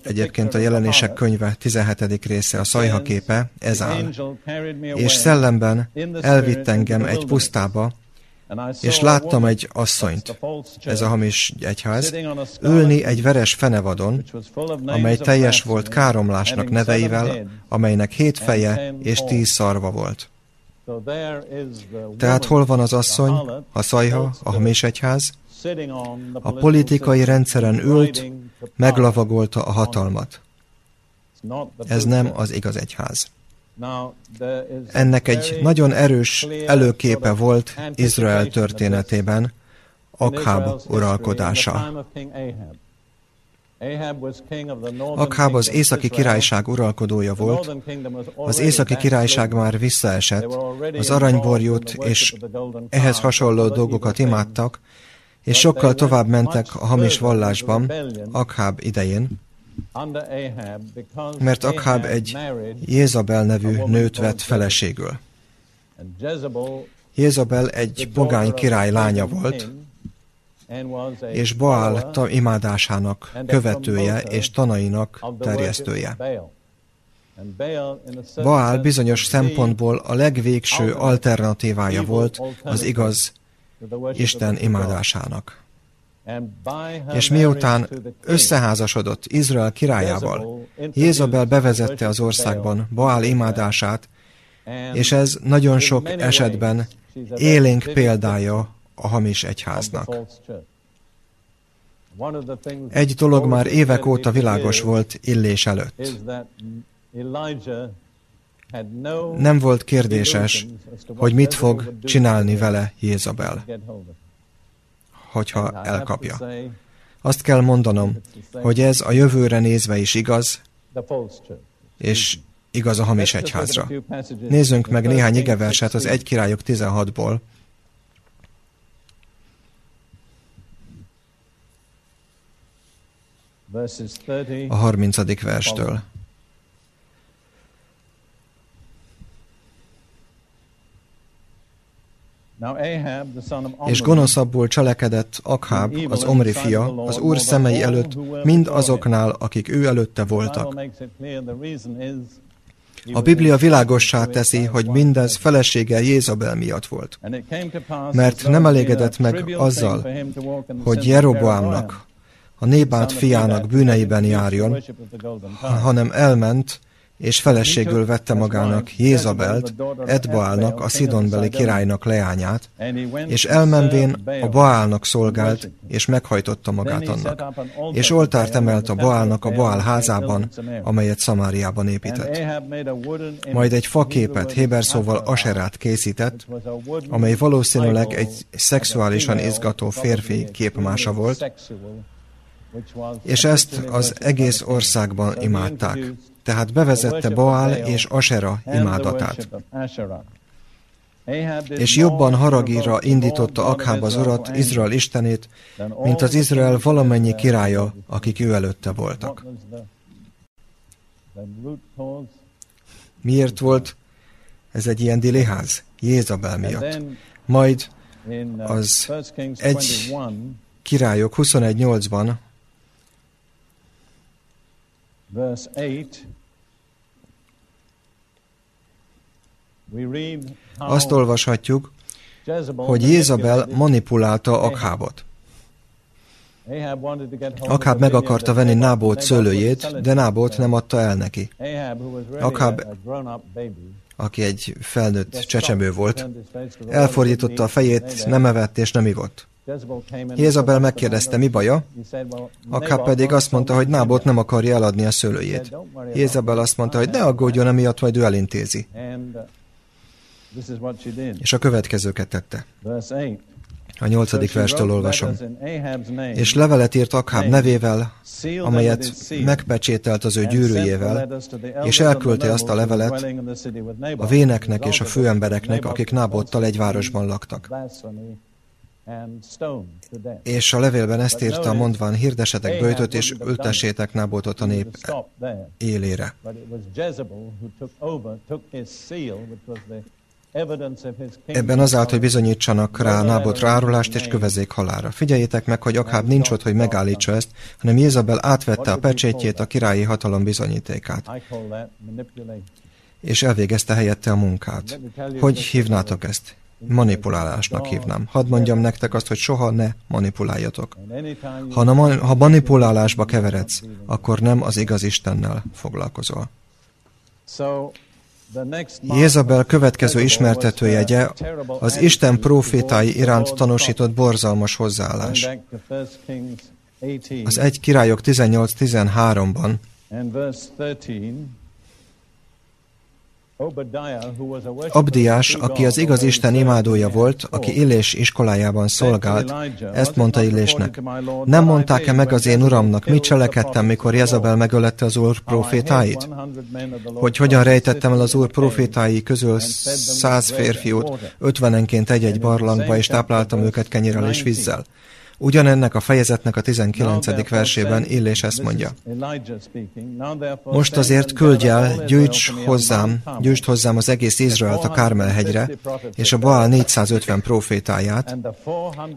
egyébként a jelenések könyve 17. része a szajha képe, ez áll. És szellemben elvitt engem egy pusztába, és láttam egy asszonyt, ez a hamis egyház, ülni egy veres fenevadon, amely teljes volt káromlásnak neveivel, amelynek hét feje és tíz szarva volt. Tehát hol van az asszony, a szajha, a hamis egyház? A politikai rendszeren ült, meglavagolta a hatalmat. Ez nem az igaz egyház. Ennek egy nagyon erős előképe volt Izrael történetében, Akhab uralkodása. Akhab az északi királyság uralkodója volt, az északi királyság már visszaesett, az aranyborjút és ehhez hasonló dolgokat imádtak, és sokkal tovább mentek a hamis vallásban, Akhab idején, mert Akhab egy Jézabel nevű nőt vett feleségül. Jézabel egy pogány király lánya volt, és Baal imádásának követője és tanainak terjesztője. Baal bizonyos szempontból a legvégső alternatívája volt az igaz Isten imádásának. És miután összeházasodott Izrael királyával, Jézabel bevezette az országban Baál imádását, és ez nagyon sok esetben élénk példája a hamis egyháznak. Egy dolog már évek óta világos volt Illés előtt. Nem volt kérdéses, hogy mit fog csinálni vele Jézabel, hogyha elkapja. Azt kell mondanom, hogy ez a jövőre nézve is igaz, és igaz a hamis egyházra. Nézzünk meg néhány igeverset az egy királyok 16-ból, a 30. verstől. És gonoszabbul cselekedett Akhab, az Omri fia, az úr szemei előtt, mind azoknál, akik ő előtte voltak. A Biblia világossá teszi, hogy mindez felesége Jézabel miatt volt. Mert nem elégedett meg azzal, hogy Jeroboámnak, a Nébát fiának bűneiben járjon, hanem elment, és feleségül vette magának Jézabelt, Edbaálnak, a Szidonbeli királynak leányát, és elmenvén a Baálnak szolgált, és meghajtotta magát annak. És oltárt emelt a Baálnak a Baál házában, amelyet Szamáriában épített. Majd egy faképet, Héber szóval aserát készített, amely valószínűleg egy szexuálisan izgató férfi képmása volt, és ezt az egész országban imádták. Tehát bevezette Baal és Asera imádatát. És jobban haragíra indította Akháb az urat, Izrael istenét, mint az Izrael valamennyi királya, akik ő előtte voltak. Miért volt ez egy ilyen diliház? Jézabel miatt. Majd az egy királyok 21.8-ban azt olvashatjuk, hogy Jézabel manipulálta Akhábot. Akháb meg akarta venni Nábót szőlőjét, de Nábót nem adta el neki. Akháb, aki egy felnőtt csecsemő volt, elfordította a fejét, nem evett és nem ivott. Jézabel megkérdezte, mi baja? Akab pedig azt mondta, hogy Nábot nem akarja eladni a szőlőjét. Jézabel azt mondta, hogy ne aggódjon emiatt, majd ő elintézi. És a következőket tette. A nyolcadik verstől olvasom. És levelet írt Akhab nevével, amelyet megpecsételt az ő gyűrűjével, és elküldte azt a levelet a véneknek és a főembereknek, akik Nábottal egy városban laktak. És a levélben ezt írta, mondván, hirdesetek bőtöt, és ültessétek Nábotot a nép élére. Ebben az állt, hogy bizonyítsanak rá Nábot rárulást és kövezék halára. Figyeljétek meg, hogy Akháb nincs ott, hogy megállítsa ezt, hanem Jézabel átvette a pecsétjét, a királyi hatalom bizonyítékát. És elvégezte helyette a munkát. Hogy hívnátok ezt? Manipulálásnak hívnám. Hadd mondjam nektek azt, hogy soha ne manipuláljatok. Ha, na, ha manipulálásba keveredsz, akkor nem az igaz Istennel foglalkozol. Jézabel következő ismertetőjegye az Isten profétái iránt tanúsított borzalmas hozzáállás. Az egy királyok 18-13-ban Abdiás, aki az igaz Isten imádója volt, aki Illés iskolájában szolgált, ezt mondta Illésnek. Nem mondták-e meg az én uramnak, mit cselekedtem, mikor Jezabel megölette az úr profétáit? Hogy hogyan rejtettem el az úr profétái közül száz férfiút, ötvenenként egy-egy barlangba, és tápláltam őket kenyérrel és vízzel. Ugyanennek a fejezetnek a 19. versében Illés ezt mondja. Most azért küldj el, gyűjts hozzám, gyűjts hozzám az egész Izraelt a Kármelhegyre, és a Baal 450 profétáját,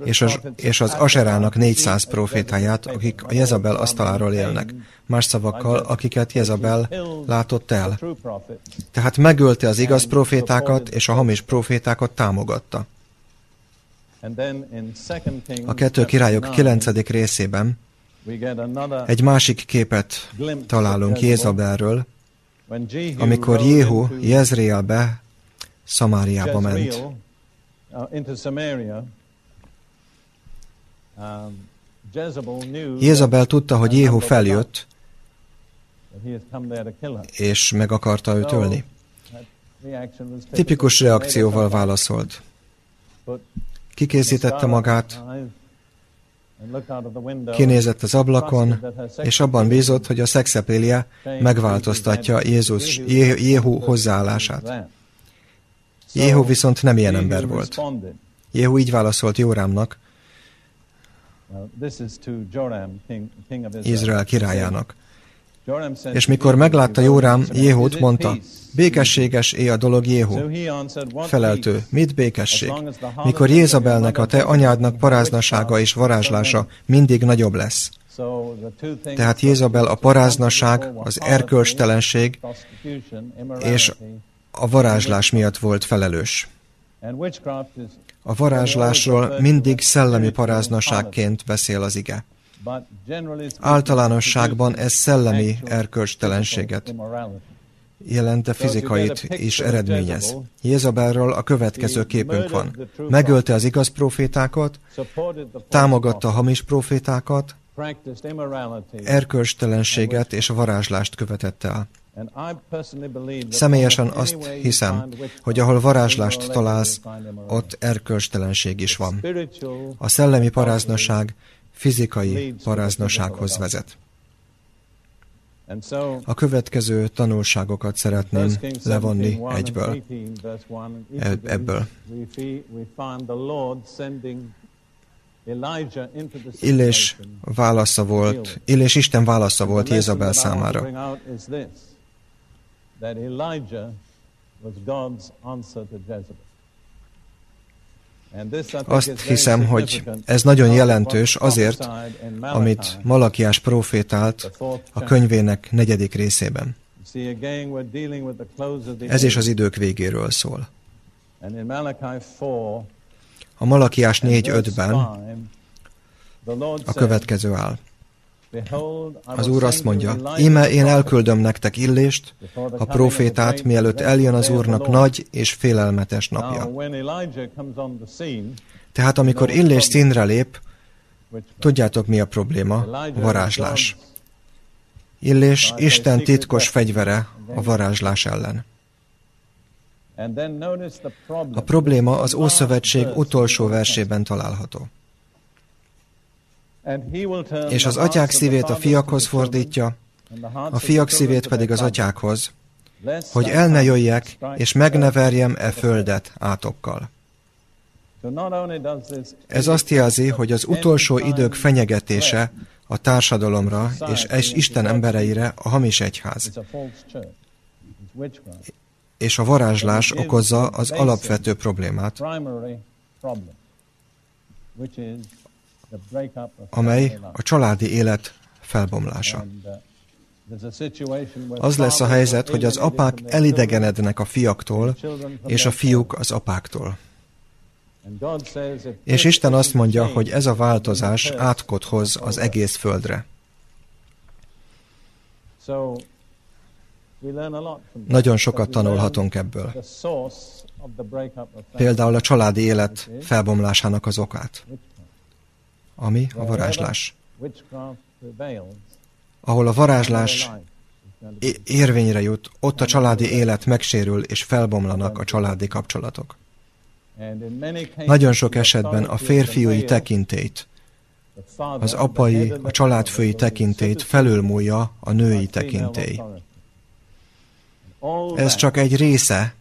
és az, és az Aserának 400 profétáját, akik a Jezabel asztaláról élnek. Más szavakkal, akiket Jezabel látott el. Tehát megölte az igaz profétákat, és a hamis profétákat támogatta. A kettő királyok kilencedik részében egy másik képet találunk Jézabelről, amikor Jéhu Jezreelbe, Szamáriába ment. Uh, um, Jézabel tudta, hogy Jéhu feljött, és meg akarta őt ölni. Tipikus reakcióval válaszolt kikészítette magát, kinézett az ablakon, és abban bízott, hogy a szexepélia megváltoztatja Jézus, Jéhu hozzáállását. Jéhu viszont nem ilyen ember volt. Jéhu így válaszolt Jórámnak, Izrael királyának. És mikor meglátta Jórám Jéhut, mondta, békességes é a dolog Jéhu. Feleltő, mit békesség? Mikor Jézabelnek, a te anyádnak paráznasága és varázslása mindig nagyobb lesz. Tehát Jézabel a paráznaság, az erkölcstelenség és a varázslás miatt volt felelős. A varázslásról mindig szellemi paráznaságként beszél az ige. Általánosságban ez szellemi erkölcstelenséget jelente fizikait is eredményez. Jézabelről a következő képünk van. Megölte az igaz profétákat, támogatta hamis profétákat, erkölcstelenséget és varázslást követett el. Személyesen azt hiszem, hogy ahol varázslást találsz, ott erkölcstelenség is van. A szellemi paráznaság fizikai paráznasághoz vezet. A következő tanulságokat szeretném levonni egyből, ebből. Illés válasza volt, Illés Isten válasza volt Jézabel számára. Azt hiszem, hogy ez nagyon jelentős azért, amit Malakiás profétált a könyvének negyedik részében. Ez is az idők végéről szól. A Malakiás 4.5-ben a következő áll. Az Úr azt mondja, íme én elküldöm nektek illést, a profétát, mielőtt eljön az Úrnak nagy és félelmetes napja. Tehát amikor illés színre lép, tudjátok mi a probléma? Varázslás. Illés Isten titkos fegyvere a varázslás ellen. A probléma az Ószövetség utolsó versében található. És az atyák szívét a fiakhoz fordítja, a fiak szívét pedig az atyákhoz, hogy el ne jöjjek, és megneverjem e földet átokkal. Ez azt jelzi, hogy az utolsó idők fenyegetése a társadalomra és Isten embereire a hamis egyház. És a varázslás okozza az alapvető problémát, amely a családi élet felbomlása. Az lesz a helyzet, hogy az apák elidegenednek a fiaktól, és a fiúk az apáktól. És Isten azt mondja, hogy ez a változás átkot hoz az egész földre. Nagyon sokat tanulhatunk ebből. Például a családi élet felbomlásának az okát ami a varázslás. Ahol a varázslás érvényre jut, ott a családi élet megsérül, és felbomlanak a családi kapcsolatok. Nagyon sok esetben a férfiúi tekintélyt, az apai, a családfői tekintélyt felülmúlja a női tekintély. Ez csak egy része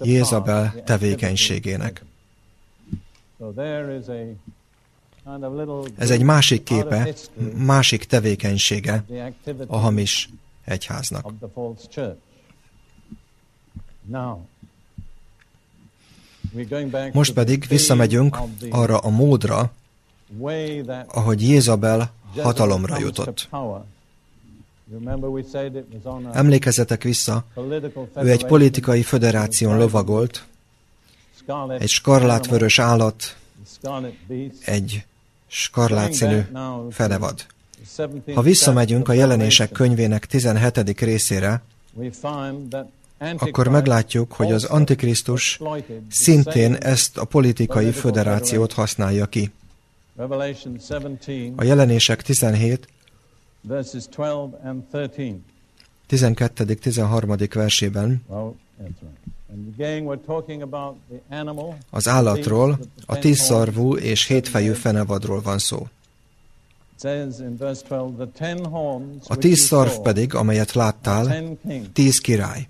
Jézabel tevékenységének. Ez egy másik képe, másik tevékenysége a hamis egyháznak. Most pedig visszamegyünk arra a módra, ahogy Jézabel hatalomra jutott. Emlékezzetek vissza, ő egy politikai föderáción lovagolt, egy skarlátvörös állat, egy skarlátszínű fenevad. Ha visszamegyünk a jelenések könyvének 17. részére, akkor meglátjuk, hogy az Antikrisztus szintén ezt a politikai föderációt használja ki. A jelenések 17, 12.-13. versében az állatról, a tízszarvú és hétfejű fenevadról van szó. A tíz szarv pedig, amelyet láttál, tíz király.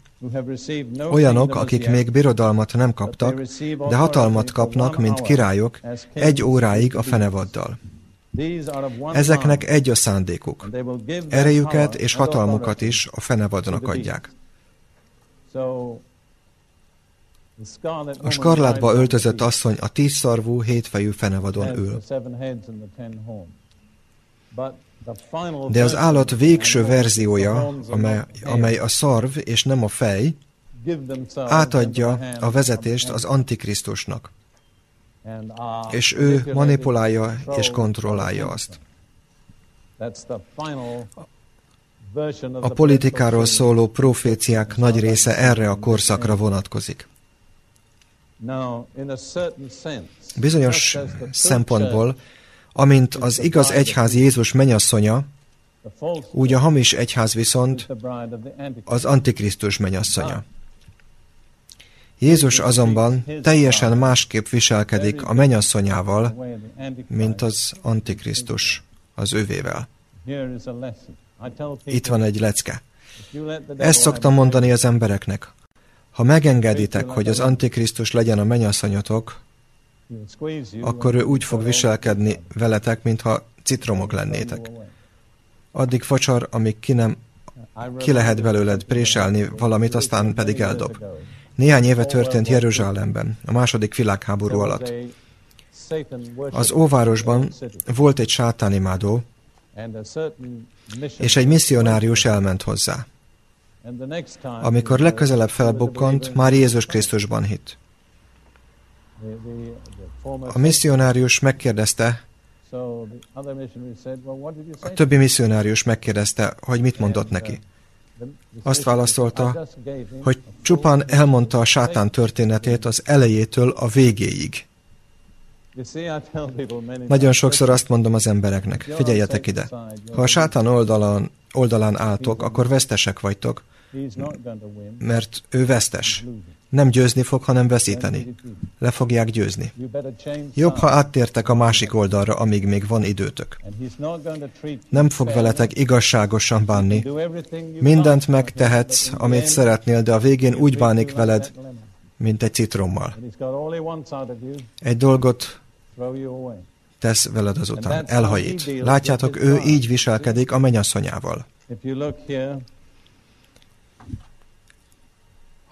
Olyanok, akik még birodalmat nem kaptak, de hatalmat kapnak, mint királyok, egy óráig a fenevaddal. Ezeknek egy a szándékuk. Erejüket és hatalmukat is a fenevadnak adják. A skarlátba öltözött asszony a tízszarvú, hétfejű fenevadon ül. De az állat végső verziója, amely, amely a szarv és nem a fej, átadja a vezetést az Antikrisztusnak. És ő manipulálja és kontrollálja azt. A politikáról szóló proféciák nagy része erre a korszakra vonatkozik. Bizonyos szempontból, amint az igaz egyház Jézus menyasszonya, úgy a hamis egyház viszont az Antikrisztus menyasszonya. Jézus azonban teljesen másképp viselkedik a menyasszonyával, mint az Antikrisztus az övével. Itt van egy lecke. Ezt szoktam mondani az embereknek. Ha megengeditek, hogy az Antikrisztus legyen a mennyasszonyotok, akkor ő úgy fog viselkedni veletek, mintha citromok lennétek. Addig facsar, amíg ki nem ki lehet belőled préselni valamit, aztán pedig eldob. Néhány éve történt Jeruzsálemben, a második világháború alatt. Az óvárosban volt egy sátánimádó, és egy misszionárius elment hozzá. Amikor legközelebb felbukkant, már Jézus Krisztusban hit. A misszionárius megkérdezte, a többi misszionárius megkérdezte, hogy mit mondott neki. Azt válaszolta, hogy csupán elmondta a sátán történetét az elejétől a végéig. Nagyon sokszor azt mondom az embereknek, figyeljetek ide, ha a sátán oldalán, oldalán álltok, akkor vesztesek vagytok, mert ő vesztes. Nem győzni fog, hanem veszíteni. Le fogják győzni. Jobb, ha áttértek a másik oldalra, amíg még van időtök. Nem fog veletek igazságosan bánni. Mindent megtehetsz, amit szeretnél, de a végén úgy bánik veled, mint egy citrommal. Egy dolgot tesz veled azután, elhajít. Látjátok, ő így viselkedik a mennyasszonyával.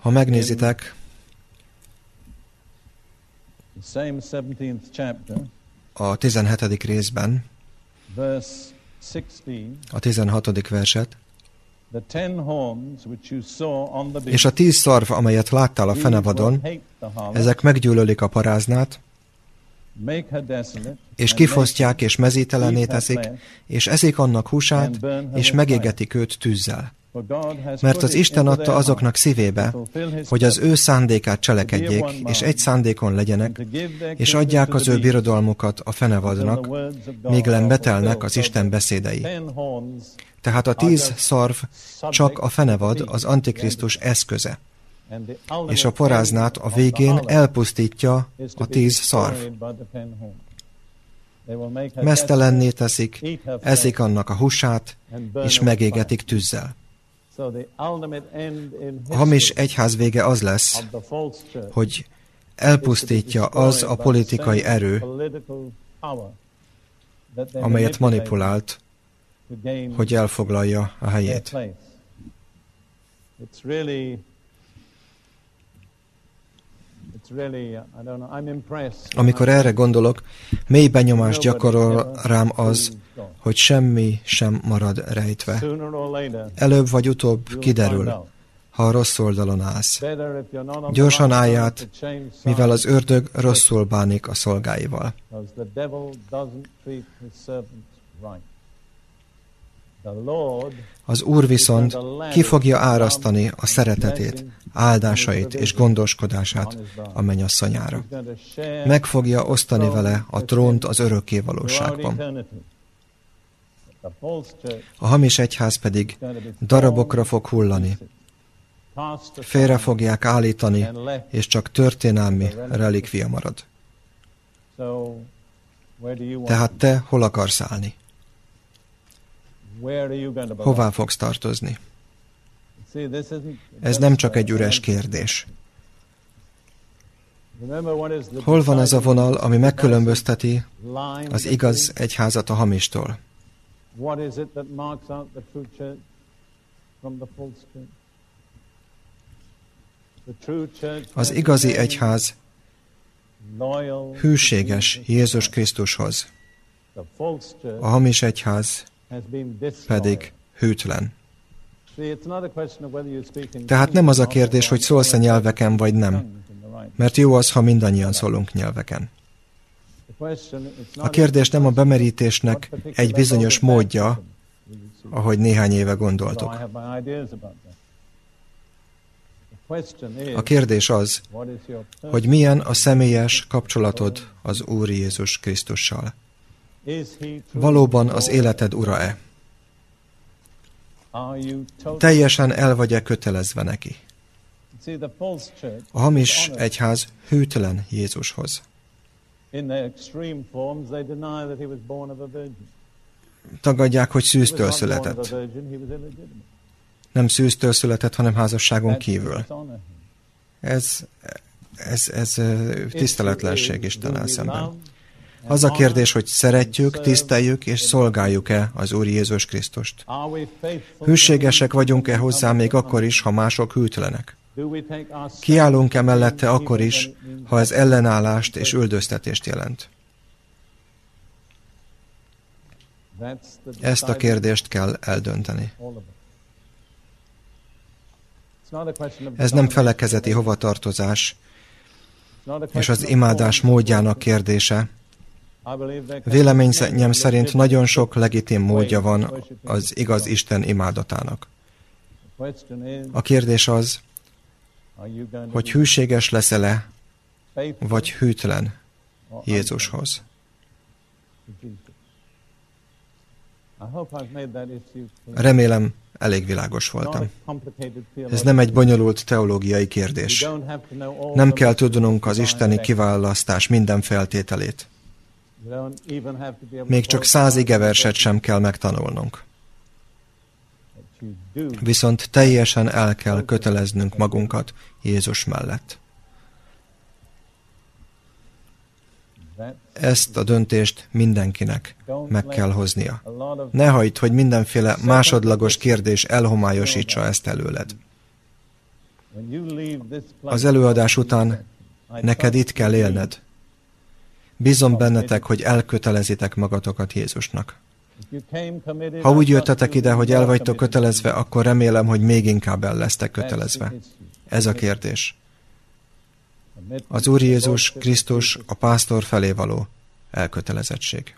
Ha megnézitek, a 17. részben, a 16. verset, és a tíz szarv, amelyet láttál a fenevadon, ezek meggyűlölik a paráznát, és kifosztják, és mezítelené teszik, és eszik annak húsát, és megégetik őt tűzzel. Mert az Isten adta azoknak szívébe, hogy az ő szándékát cselekedjék, és egy szándékon legyenek, és adják az ő birodalmukat a fenevadnak, míg betelnek az Isten beszédei. Tehát a tíz szarv csak a fenevad, az Antikrisztus eszköze. És a paráznát a végén elpusztítja a tíz szarv. Mesztelenné teszik, eszik annak a húsát, és megégetik tűzzel. A hamis egyház vége az lesz, hogy elpusztítja az a politikai erő, amelyet manipulált, hogy elfoglalja a helyét. Amikor erre gondolok, mély benyomást gyakorol rám az, hogy semmi sem marad rejtve. Előbb vagy utóbb kiderül, ha a rossz oldalon állsz. Gyorsan állját, mivel az ördög rosszul bánik a szolgáival. Az Úr viszont ki fogja árasztani a szeretetét, áldásait és gondoskodását a mennyasszonyára. Meg fogja osztani vele a trónt az örökké valóságban. A hamis egyház pedig darabokra fog hullani. Félre fogják állítani, és csak történelmi relikvia marad. Tehát te hol akarsz állni? Hová fogsz tartozni? Ez nem csak egy üres kérdés. Hol van ez a vonal, ami megkülönbözteti az igaz egyházat a hamistól? Az igazi egyház hűséges Jézus Krisztushoz. A hamis egyház pedig hűtlen. Tehát nem az a kérdés, hogy szólsz-e nyelveken, vagy nem. Mert jó az, ha mindannyian szólunk nyelveken. A kérdés nem a bemerítésnek egy bizonyos módja, ahogy néhány éve gondoltok. A kérdés az, hogy milyen a személyes kapcsolatod az Úr Jézus Krisztussal. Valóban az életed ura-e? Teljesen el vagy-e kötelezve neki? A hamis egyház hűtelen Jézushoz. Tagadják, hogy szűztől született. Nem szűztől született, hanem házasságon kívül. Ez, ez, ez tiszteletlenség Istennel szemben. Az a kérdés, hogy szeretjük, tiszteljük és szolgáljuk-e az Úr Jézus Krisztust. Hűségesek vagyunk-e hozzá még akkor is, ha mások hűtlenek? Kiállunk-e mellette akkor is, ha ez ellenállást és üldöztetést jelent? Ezt a kérdést kell eldönteni. Ez nem felekezeti hovatartozás, és az imádás módjának kérdése. Véleményem szerint nagyon sok legitim módja van az igaz Isten imádatának. A kérdés az, hogy hűséges leszel-e, vagy hűtlen Jézushoz. Remélem, elég világos voltam. Ez nem egy bonyolult teológiai kérdés. Nem kell tudnunk az isteni kiválasztás minden feltételét. Még csak száz igeverset sem kell megtanulnunk. Viszont teljesen el kell köteleznünk magunkat Jézus mellett. Ezt a döntést mindenkinek meg kell hoznia. Ne hagyd, hogy mindenféle másodlagos kérdés elhomályosítsa ezt előled. Az előadás után neked itt kell élned. Bízom bennetek, hogy elkötelezitek magatokat Jézusnak. Ha úgy jöttetek ide, hogy el vagytok kötelezve, akkor remélem, hogy még inkább el lesztek kötelezve. Ez a kérdés. Az Úr Jézus Krisztus a pásztor felé való elkötelezettség.